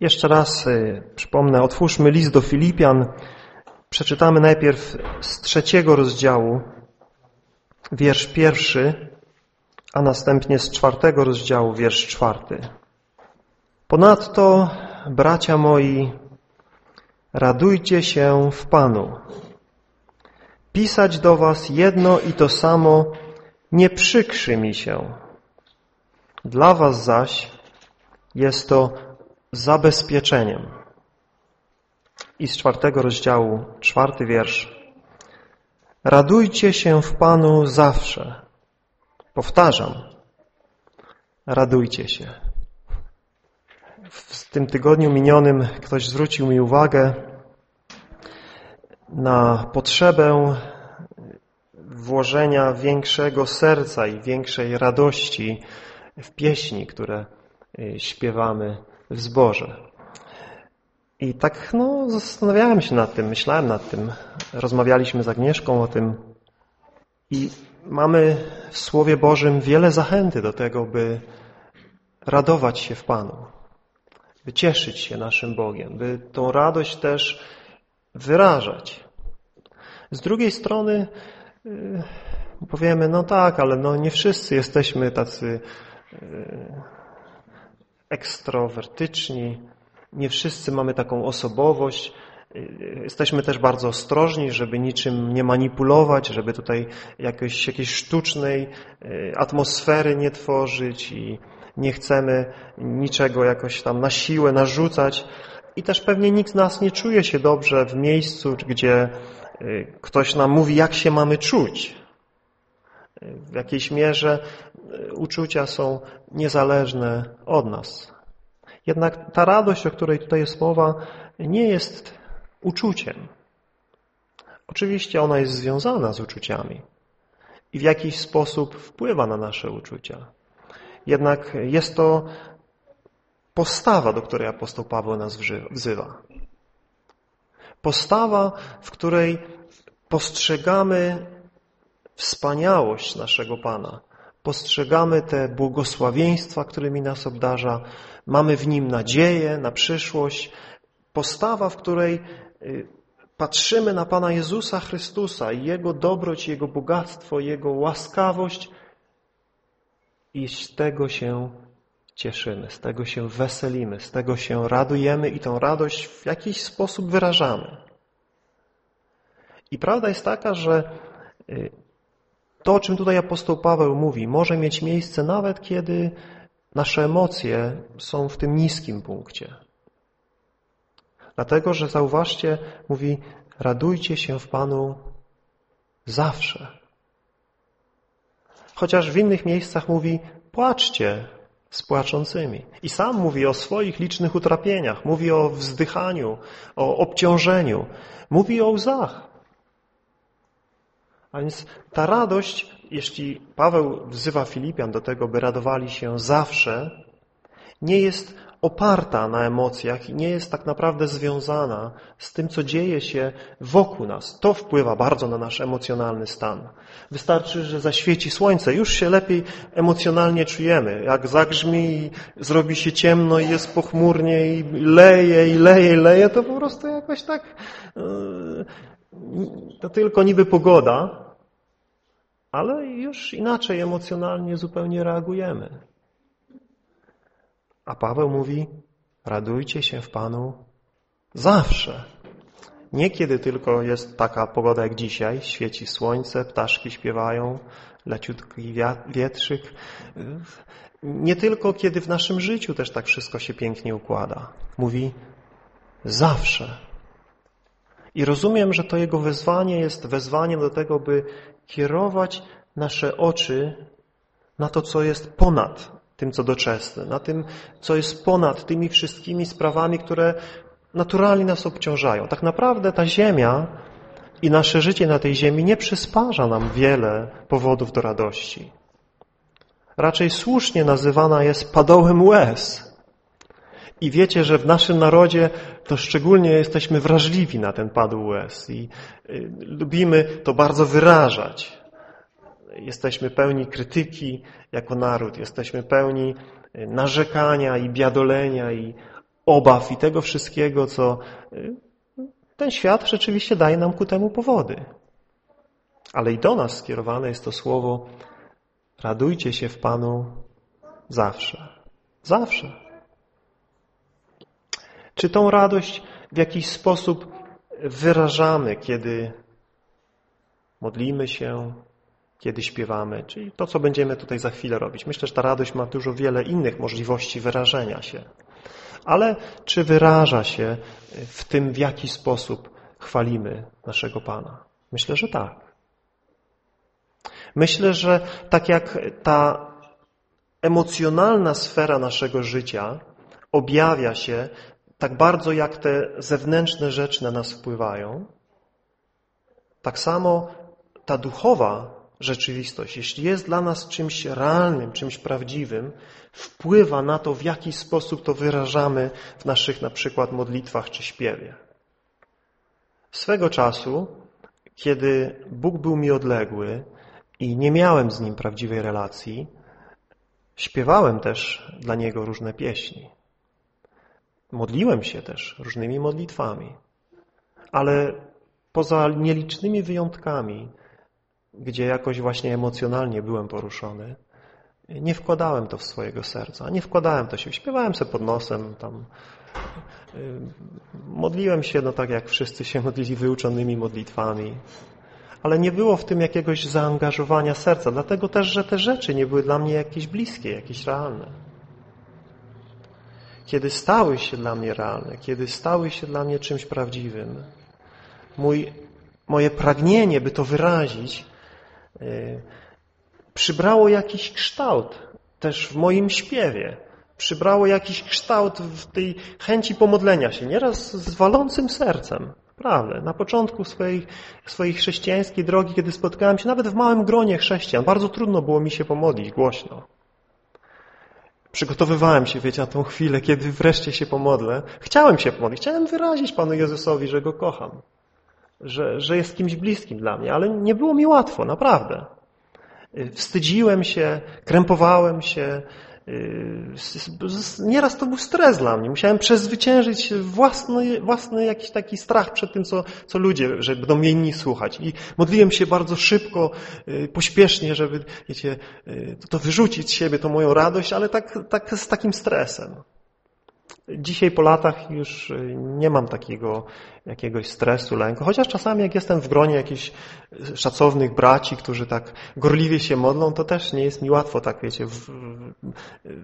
Jeszcze raz y, przypomnę, otwórzmy list do Filipian. Przeczytamy najpierw z trzeciego rozdziału, wiersz pierwszy, a następnie z czwartego rozdziału, wiersz czwarty. Ponadto, bracia moi, radujcie się w Panu. Pisać do was jedno i to samo nie przykrzy mi się. Dla was zaś jest to zabezpieczeniem. I z czwartego rozdziału, czwarty wiersz. Radujcie się w Panu zawsze. Powtarzam, radujcie się. W tym tygodniu minionym ktoś zwrócił mi uwagę na potrzebę włożenia większego serca i większej radości w pieśni, które y, śpiewamy w zborze. I tak no, zastanawiałem się nad tym, myślałem nad tym. Rozmawialiśmy z Agnieszką o tym i mamy w Słowie Bożym wiele zachęty do tego, by radować się w Panu, by cieszyć się naszym Bogiem, by tą radość też wyrażać. Z drugiej strony yy, powiemy, no tak, ale no nie wszyscy jesteśmy tacy yy, ekstrowertyczni, nie wszyscy mamy taką osobowość. Jesteśmy też bardzo ostrożni, żeby niczym nie manipulować, żeby tutaj jakiejś, jakiejś sztucznej e, atmosfery nie tworzyć i nie chcemy niczego jakoś tam na siłę narzucać. I też pewnie nikt z nas nie czuje się dobrze w miejscu, gdzie e, ktoś nam mówi, jak się mamy czuć. W jakiejś mierze e, uczucia są niezależne od nas. Jednak ta radość, o której tutaj jest mowa, nie jest uczuciem. Oczywiście ona jest związana z uczuciami i w jakiś sposób wpływa na nasze uczucia. Jednak jest to postawa, do której apostoł Paweł nas wzywa. Postawa, w której postrzegamy wspaniałość naszego Pana. Postrzegamy te błogosławieństwa, którymi nas obdarza. Mamy w Nim nadzieję na przyszłość. Postawa, w której y, patrzymy na Pana Jezusa Chrystusa i Jego dobroć, Jego bogactwo, Jego łaskawość i z tego się cieszymy, z tego się weselimy, z tego się radujemy i tą radość w jakiś sposób wyrażamy. I prawda jest taka, że y, to, o czym tutaj apostoł Paweł mówi, może mieć miejsce nawet kiedy nasze emocje są w tym niskim punkcie. Dlatego, że zauważcie, mówi, radujcie się w Panu zawsze. Chociaż w innych miejscach mówi, płaczcie z płaczącymi. I sam mówi o swoich licznych utrapieniach, mówi o wzdychaniu, o obciążeniu, mówi o łzach. A więc ta radość, jeśli Paweł wzywa Filipian do tego, by radowali się zawsze, nie jest oparta na emocjach i nie jest tak naprawdę związana z tym, co dzieje się wokół nas. To wpływa bardzo na nasz emocjonalny stan. Wystarczy, że zaświeci słońce, już się lepiej emocjonalnie czujemy. Jak zagrzmi i zrobi się ciemno i jest pochmurnie i leje, i leje, i leje, to po prostu jakoś tak yy, to tylko niby pogoda, ale już inaczej emocjonalnie zupełnie reagujemy. A Paweł mówi, radujcie się w Panu zawsze. Nie kiedy tylko jest taka pogoda jak dzisiaj, świeci słońce, ptaszki śpiewają, leciutki wietrzyk. Nie tylko kiedy w naszym życiu też tak wszystko się pięknie układa. Mówi zawsze. I rozumiem, że to jego wezwanie jest wezwaniem do tego, by kierować nasze oczy na to, co jest ponad tym, co doczesne, na tym, co jest ponad tymi wszystkimi sprawami, które naturalnie nas obciążają. Tak naprawdę ta ziemia i nasze życie na tej ziemi nie przysparza nam wiele powodów do radości. Raczej słusznie nazywana jest padołem łez. I wiecie, że w naszym narodzie to szczególnie jesteśmy wrażliwi na ten padł łez i y, lubimy to bardzo wyrażać. Jesteśmy pełni krytyki jako naród, jesteśmy pełni y, narzekania i biadolenia i obaw i tego wszystkiego, co y, ten świat rzeczywiście daje nam ku temu powody. Ale i do nas skierowane jest to słowo radujcie się w Panu zawsze. Zawsze. Czy tą radość w jakiś sposób wyrażamy, kiedy modlimy się, kiedy śpiewamy, czyli to, co będziemy tutaj za chwilę robić. Myślę, że ta radość ma dużo wiele innych możliwości wyrażenia się. Ale czy wyraża się w tym, w jaki sposób chwalimy naszego Pana? Myślę, że tak. Myślę, że tak jak ta emocjonalna sfera naszego życia objawia się tak bardzo, jak te zewnętrzne rzeczy na nas wpływają, tak samo ta duchowa rzeczywistość, jeśli jest dla nas czymś realnym, czymś prawdziwym, wpływa na to, w jaki sposób to wyrażamy w naszych na przykład modlitwach czy śpiewie. Swego czasu, kiedy Bóg był mi odległy i nie miałem z Nim prawdziwej relacji, śpiewałem też dla Niego różne pieśni. Modliłem się też różnymi modlitwami. Ale poza nielicznymi wyjątkami gdzie jakoś właśnie emocjonalnie byłem poruszony, nie wkładałem to w swojego serca, nie wkładałem to się, śpiewałem sobie pod nosem, tam y, modliłem się, no tak jak wszyscy się modlili wyuczonymi modlitwami, ale nie było w tym jakiegoś zaangażowania serca, dlatego też, że te rzeczy nie były dla mnie jakieś bliskie, jakieś realne. Kiedy stały się dla mnie realne, kiedy stały się dla mnie czymś prawdziwym, mój, moje pragnienie, by to wyrazić, Y, przybrało jakiś kształt też w moim śpiewie. Przybrało jakiś kształt w tej chęci pomodlenia się, nieraz z walącym sercem. Prawda. Na początku swojej, swojej chrześcijańskiej drogi, kiedy spotkałem się nawet w małym gronie chrześcijan, bardzo trudno było mi się pomodlić głośno. Przygotowywałem się, wiecie, na tą chwilę, kiedy wreszcie się pomodlę. Chciałem się pomodlić, chciałem wyrazić Panu Jezusowi, że Go kocham że, że jest kimś bliskim dla mnie, ale nie było mi łatwo, naprawdę. Wstydziłem się, krępowałem się, nieraz to był stres dla mnie. Musiałem przezwyciężyć własny, własny jakiś taki strach przed tym, co, co ludzie, że będą mnie inni słuchać. I modliłem się bardzo szybko, pośpiesznie, żeby, wiecie, to wyrzucić z siebie, tą moją radość, ale tak, tak z takim stresem. Dzisiaj po latach już y, nie mam takiego jakiegoś stresu, lęku, chociaż czasami jak jestem w gronie jakichś szacownych braci, którzy tak gorliwie się modlą, to też nie jest mi łatwo tak, wiecie, w,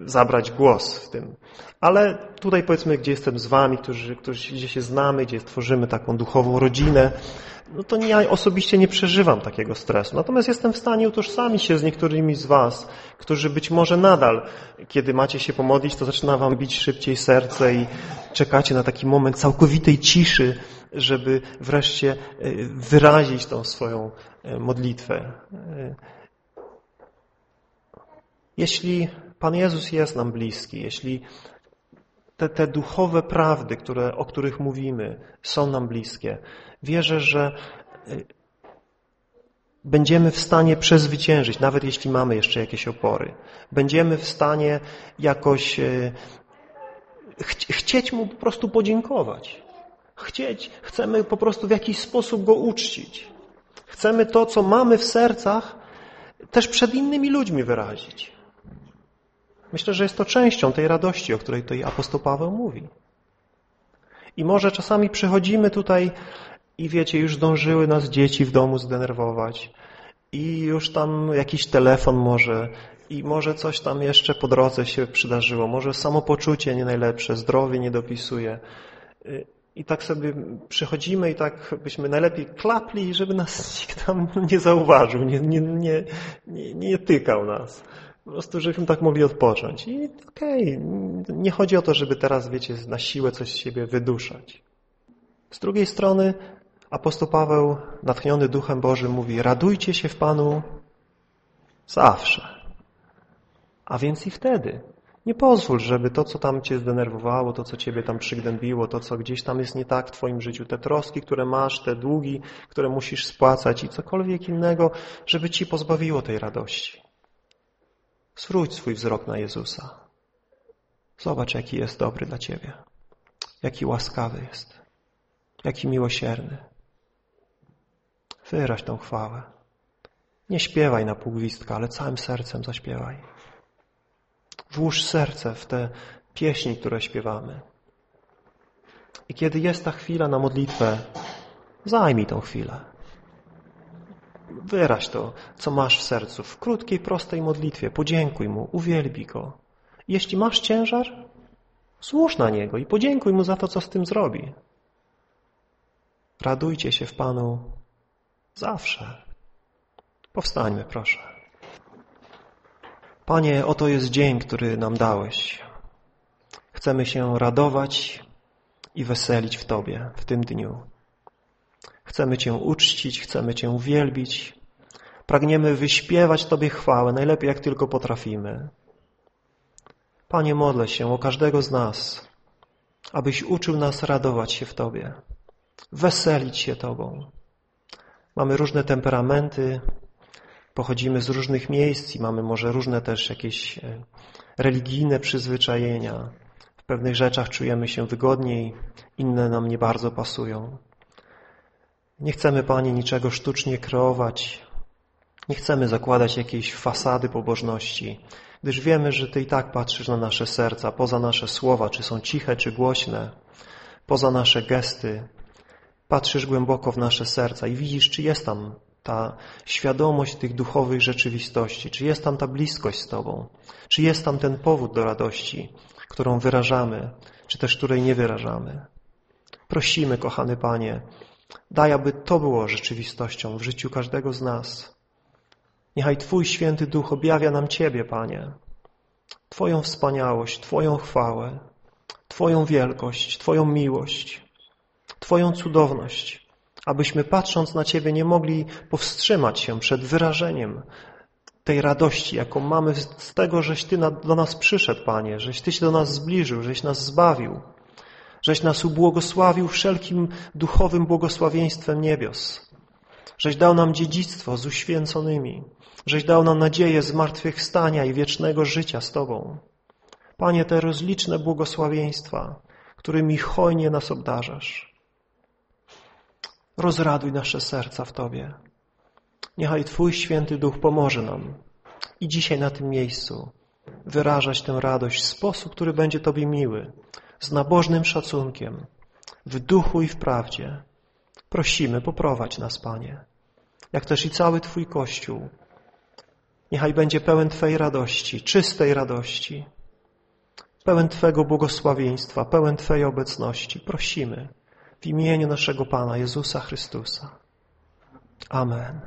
zabrać głos w tym. Ale tutaj powiedzmy, gdzie jestem z wami, którzy, którzy, gdzie się znamy, gdzie tworzymy taką duchową rodzinę, no to ja osobiście nie przeżywam takiego stresu. Natomiast jestem w stanie utożsamić się z niektórymi z was, którzy być może nadal, kiedy macie się pomodlić, to zaczyna wam bić szybciej serce i czekacie na taki moment całkowitej ciszy, żeby wreszcie e, wyrazić tą swoją e, modlitwę. E, jeśli Pan Jezus jest nam bliski, jeśli te, te duchowe prawdy, które, o których mówimy, są nam bliskie, wierzę, że y, będziemy w stanie przezwyciężyć, nawet jeśli mamy jeszcze jakieś opory. Będziemy w stanie jakoś y, chcieć Mu po prostu podziękować. Chcieć, chcemy po prostu w jakiś sposób Go uczcić. Chcemy to, co mamy w sercach, też przed innymi ludźmi wyrazić. Myślę, że jest to częścią tej radości, o której tutaj apostoł Paweł mówi. I może czasami przychodzimy tutaj i wiecie, już zdążyły nas dzieci w domu zdenerwować i już tam jakiś telefon może i może coś tam jeszcze po drodze się przydarzyło, może samopoczucie nie najlepsze, zdrowie nie dopisuje. I tak sobie przychodzimy i tak byśmy najlepiej klapli, żeby nas nikt tam nie zauważył, nie, nie, nie, nie, nie tykał nas. Po prostu, żebyśmy tak mogli odpocząć. I okej, okay, nie chodzi o to, żeby teraz, wiecie, na siłę coś z siebie wyduszać. Z drugiej strony apostoł Paweł, natchniony Duchem Bożym, mówi radujcie się w Panu zawsze. A więc i wtedy. Nie pozwól, żeby to, co tam cię zdenerwowało, to, co ciebie tam przygnębiło, to, co gdzieś tam jest nie tak w twoim życiu, te troski, które masz, te długi, które musisz spłacać i cokolwiek innego, żeby ci pozbawiło tej radości. Zwróć swój wzrok na Jezusa. Zobacz, jaki jest dobry dla ciebie. jaki łaskawy jest, jaki miłosierny. Wyraź tą chwałę. Nie śpiewaj na półgwistka, ale całym sercem zaśpiewaj. Włóż serce w te pieśni, które śpiewamy. I kiedy jest ta chwila na modlitwę, zajmij tą chwilę. Wyraź to, co masz w sercu, w krótkiej, prostej modlitwie. Podziękuj Mu, uwielbi Go. Jeśli masz ciężar, złóż na Niego i podziękuj Mu za to, co z tym zrobi. Radujcie się w Panu zawsze. Powstańmy, proszę. Panie, oto jest dzień, który nam dałeś. Chcemy się radować i weselić w Tobie w tym dniu. Chcemy Cię uczcić, chcemy Cię uwielbić. Pragniemy wyśpiewać Tobie chwałę, najlepiej jak tylko potrafimy. Panie, modlę się o każdego z nas, abyś uczył nas radować się w Tobie, weselić się Tobą. Mamy różne temperamenty, pochodzimy z różnych miejsc i mamy może różne też jakieś e, religijne przyzwyczajenia. W pewnych rzeczach czujemy się wygodniej, inne nam nie bardzo pasują. Nie chcemy, Panie, niczego sztucznie kreować. Nie chcemy zakładać jakiejś fasady pobożności, gdyż wiemy, że Ty i tak patrzysz na nasze serca, poza nasze słowa, czy są ciche, czy głośne, poza nasze gesty. Patrzysz głęboko w nasze serca i widzisz, czy jest tam ta świadomość tych duchowych rzeczywistości, czy jest tam ta bliskość z Tobą, czy jest tam ten powód do radości, którą wyrażamy, czy też której nie wyrażamy. Prosimy, kochany Panie, daj, aby to było rzeczywistością w życiu każdego z nas. Niechaj Twój święty duch objawia nam Ciebie, Panie, Twoją wspaniałość, Twoją chwałę, Twoją wielkość, Twoją miłość, Twoją cudowność, abyśmy patrząc na Ciebie nie mogli powstrzymać się przed wyrażeniem tej radości, jaką mamy z tego, żeś Ty do nas przyszedł, Panie, żeś Ty się do nas zbliżył, żeś nas zbawił, żeś nas ubłogosławił wszelkim duchowym błogosławieństwem niebios, żeś dał nam dziedzictwo z uświęconymi, żeś dał nam nadzieję zmartwychwstania i wiecznego życia z Tobą. Panie, te rozliczne błogosławieństwa, którymi hojnie nas obdarzasz. Rozraduj nasze serca w Tobie. Niechaj Twój święty duch pomoże nam i dzisiaj na tym miejscu wyrażać tę radość w sposób, który będzie Tobie miły, z nabożnym szacunkiem, w duchu i w prawdzie. Prosimy, poprowadź nas, Panie, jak też i cały Twój Kościół. Niechaj będzie pełen Twojej radości, czystej radości, pełen Twego błogosławieństwa, pełen Twojej obecności. Prosimy w imieniu naszego Pana Jezusa Chrystusa. Amen.